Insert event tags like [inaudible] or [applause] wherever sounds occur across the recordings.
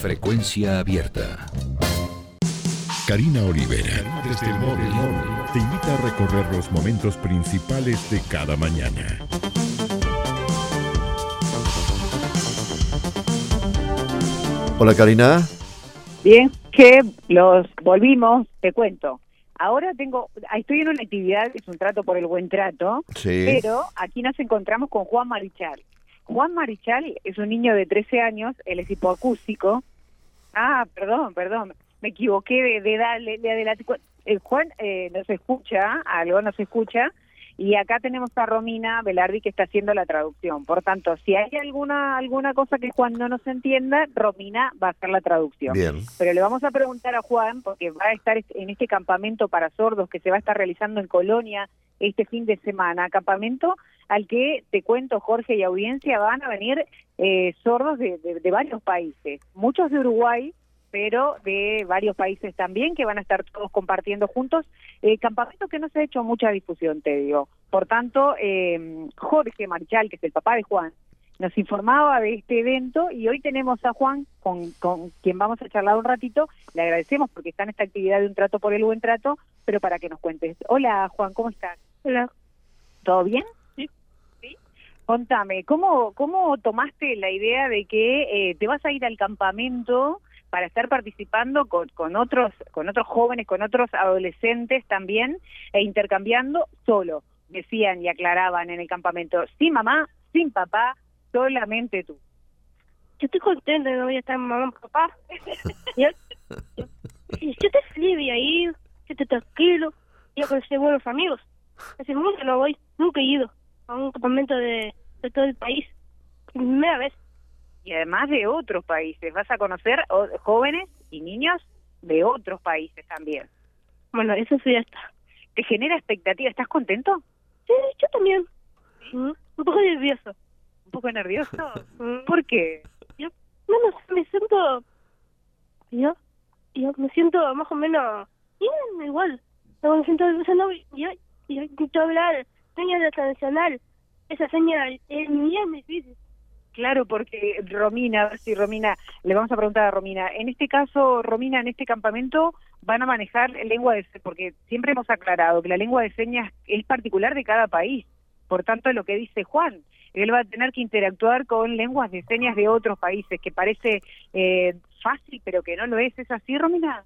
Frecuencia abierta. Karina Olivera, desde el móvil, te invita a recorrer los momentos principales de cada mañana. Hola Karina. Bien, que los volvimos, te cuento. Ahora tengo, estoy en una actividad, es un trato por el buen trato, Sí. pero aquí nos encontramos con Juan Marichal. Juan Marichal es un niño de 13 años, él es hipoacústico. Ah, perdón, perdón, me equivoqué de, de edad, de, de adelanté. Eh, Juan eh, nos escucha, algo nos escucha, y acá tenemos a Romina Velardi que está haciendo la traducción. Por tanto, si hay alguna alguna cosa que Juan no nos entienda, Romina va a hacer la traducción. Bien. Pero le vamos a preguntar a Juan, porque va a estar en este campamento para sordos que se va a estar realizando en Colonia este fin de semana, campamento al que, te cuento Jorge y audiencia, van a venir eh, sordos de, de- de varios países, muchos de Uruguay, pero de varios países también que van a estar todos compartiendo juntos. Eh, campamento que no se ha hecho mucha difusión, te digo. Por tanto, eh, Jorge Marchal, que es el papá de Juan, nos informaba de este evento y hoy tenemos a Juan, con, con quien vamos a charlar un ratito. Le agradecemos porque está en esta actividad de un trato por el buen trato, pero para que nos cuentes. Hola Juan, ¿cómo estás? Hola. ¿Todo bien? Sí. Contame, ¿cómo, ¿cómo tomaste la idea de que eh, te vas a ir al campamento para estar participando con, con otros con otros jóvenes, con otros adolescentes también e intercambiando solo? Decían y aclaraban en el campamento, sin mamá, sin papá, solamente tú. Yo estoy contenta de que voy a estar mamá y papá. [laughs] yo, yo, y yo estoy feliz de ir, yo estoy tranquilo, y a conocer buenos amigos. Hace mucho que no voy, nunca he ido a un campamento de, de todo el país. Primera vez. Y además de otros países, vas a conocer jóvenes y niños de otros países también. Bueno, eso sí ya está. ¿Te genera expectativa? ¿Estás contento? Sí, yo también. Mm, Un poco nervioso. ¿Un poco nervioso? [laughs] Mm, ¿Por qué? Yo, no, me siento... Yo, yo me siento más o menos... Bien, igual. Me siento nervioso, no, yo, yo hablar señas tradicional. Esa señal es bien difícil. Claro, porque Romina, a ver si Romina, le vamos a preguntar a Romina. En este caso, Romina, en este campamento van a manejar lengua de se- porque siempre hemos aclarado que la lengua de señas es particular de cada país. Por tanto, lo que dice Juan, él va a tener que interactuar con lenguas de señas de otros países, que parece eh, fácil, pero que no lo es. ¿Es así, Romina?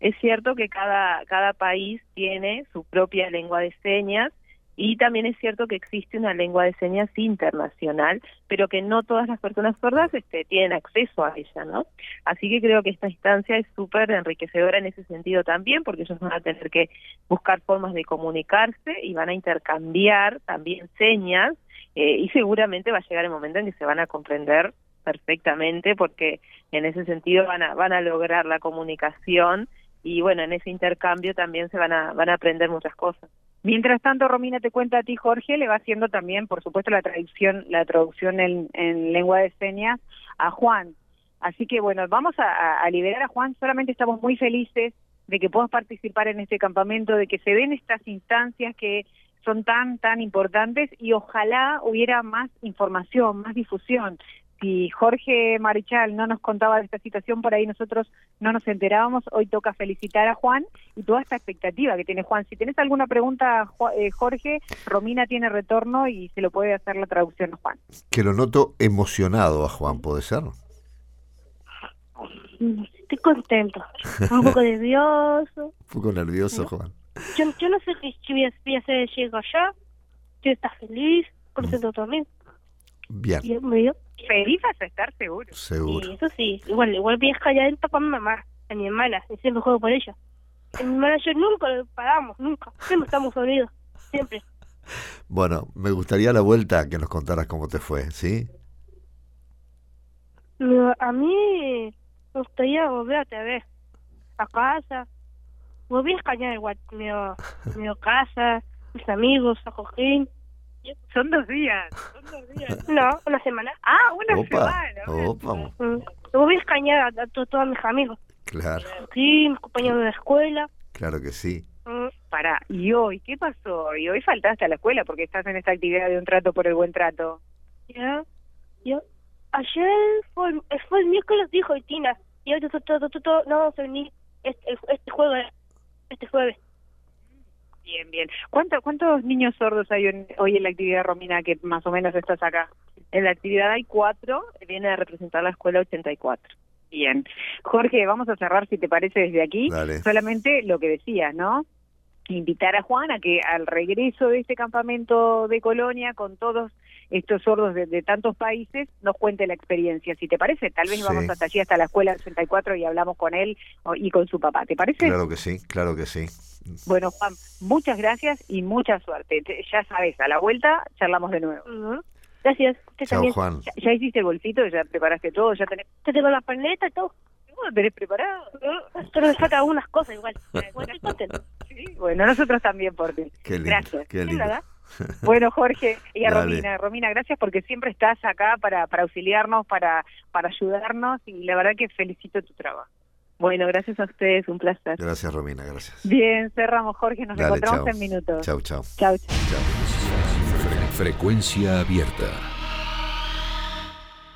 Es cierto que cada, cada país tiene su propia lengua de señas y también es cierto que existe una lengua de señas internacional, pero que no todas las personas sordas este, tienen acceso a ella, ¿no? Así que creo que esta instancia es súper enriquecedora en ese sentido también, porque ellos van a tener que buscar formas de comunicarse y van a intercambiar también señas eh, y seguramente va a llegar el momento en que se van a comprender perfectamente porque en ese sentido van a van a lograr la comunicación y bueno en ese intercambio también se van a van a aprender muchas cosas Mientras tanto, Romina te cuenta a ti, Jorge, le va haciendo también, por supuesto, la traducción, la traducción en, en lengua de señas a Juan. Así que bueno, vamos a, a- a liberar a Juan. Solamente estamos muy felices de que puedas participar en este campamento, de que se den estas instancias que son tan, tan importantes y ojalá hubiera más información, más difusión. Si Jorge Marichal no nos contaba de esta situación, por ahí nosotros no nos enterábamos. Hoy toca felicitar a Juan y toda esta expectativa que tiene Juan. Si tenés alguna pregunta, Ju- eh, Jorge, Romina tiene retorno y se lo puede hacer la traducción a Juan. Que lo noto emocionado a Juan, ¿puede ser? Mm, Estoy contento. Un poco [laughs] nervioso. Un poco nervioso, Juan. Yo, yo no sé qué voy a, voy a hacer llego allá. Yo está feliz, contento también. Bien, Y me dio. Feliz vas a estar seguro. seguro. Y eso sí, igual, igual viaja ya el papá y mi mamá, a mi hermana, y siempre juego por ella. A mi hermana y yo nunca lo paramos, nunca. Siempre estamos unidos, siempre. Bueno, me gustaría a la vuelta que nos contaras cómo te fue, ¿sí? A mí me gustaría volver a TV, a casa. Volví a extrañar igual mi, mi casa, mis amigos, a Joaquín. Son dos días. Son dos días. [laughs] No, una semana. Ah, una Opa, semana. opa, Mm. A extrañar a, a to- todos mis amigos. claro, Sí, mis compañeros de la escuela. claro que sí. Mm. Para, ¿y hoy qué pasó? Y hoy faltaste a la escuela porque estás en esta actividad de un trato por el buen trato. Ya, yo, ayer fue, fue el miércoles, dijo Tina, Y hoy todo, todo, todo, todo, no vamos a venir este, este jueves. Este jueves. Bien, bien. ¿Cuánto, ¿Cuántos niños sordos hay en- hoy en la actividad, Romina, que más o menos estás acá? En la actividad hay cuatro, viene a representar la escuela 84. Bien. Jorge, vamos a cerrar, si te parece, desde aquí. Dale. Solamente lo que decías, ¿no? Invitar a Juan a que al regreso de este campamento de Colonia, con todos estos sordos de, de tantos países, nos cuente la experiencia. Si te parece, tal vez Sí. vamos hasta allí, hasta la escuela 84 y hablamos con él o- y con su papá. ¿Te parece? Claro que sí, claro que sí. Bueno, Juan, muchas gracias y mucha suerte. Te- ya sabes, a la vuelta charlamos de nuevo. Ujú. Gracias. Usted Chao, también. Juan. ¿Ya, ya hiciste el bolsito? ¿Ya preparaste todo? ¿Ya tenés, Usted tengo la paleta y todo. lo tenés preparado? Pero me faltan algunas cosas igual. [laughs] Bueno. Sí. Bueno, nosotros también por ti. Qué lindo, Gracias. qué Sí, lindo. [laughs] Bueno, Jorge y a Dale. Romina. Romina, gracias porque siempre estás acá para, para auxiliarnos, para, para ayudarnos y la verdad que felicito tu trabajo. Bueno, gracias a ustedes, un placer. Gracias, Romina, gracias. Bien, cerramos, Jorge. Nos Dale, encontramos chao. en minutos. Chau, chau. Chao, chao. Chau. Frecuencia abierta.